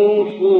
triunfo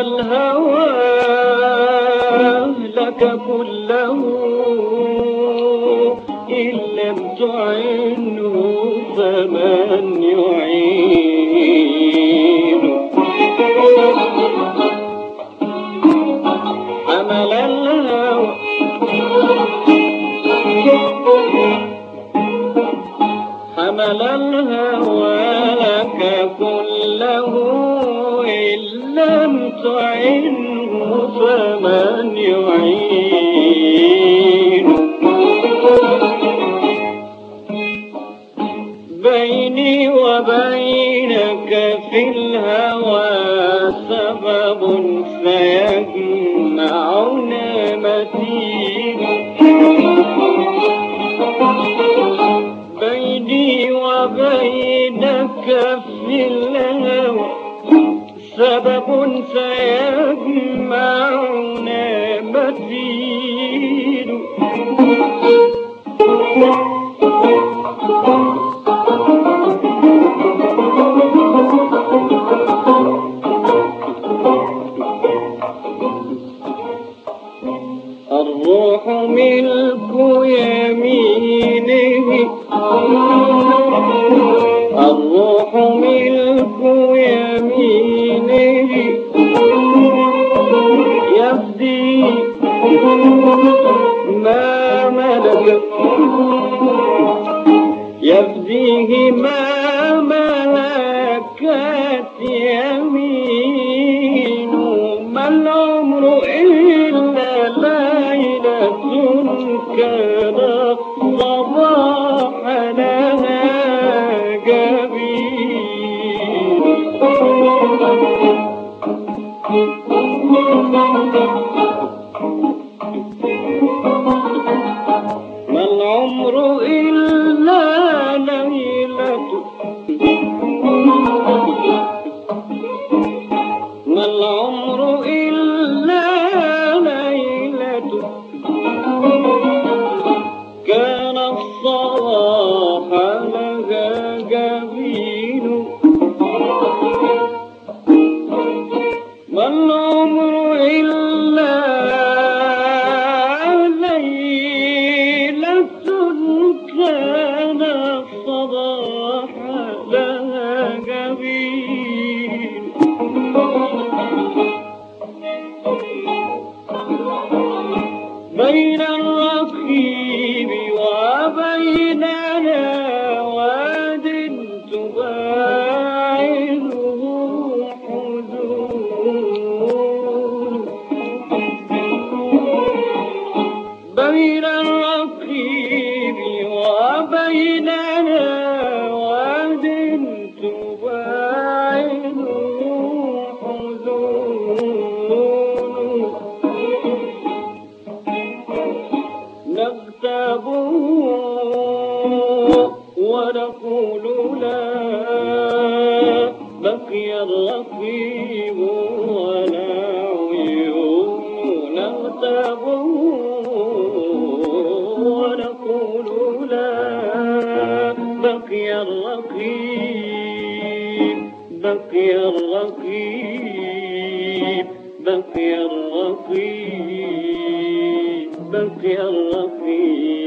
الهوى لك كله. إن لم تعنه فمن يعين. فمن يعين. بيني وبينك في الهوى سبب سيجمعنا متين بيني وبينك في الهوى سبب سيجمعنا متين الروح ملك يمينه الروح ملك يفديه ما ملكت يمين ما بين الرقيب بقي الرقيب بقي الرقيب.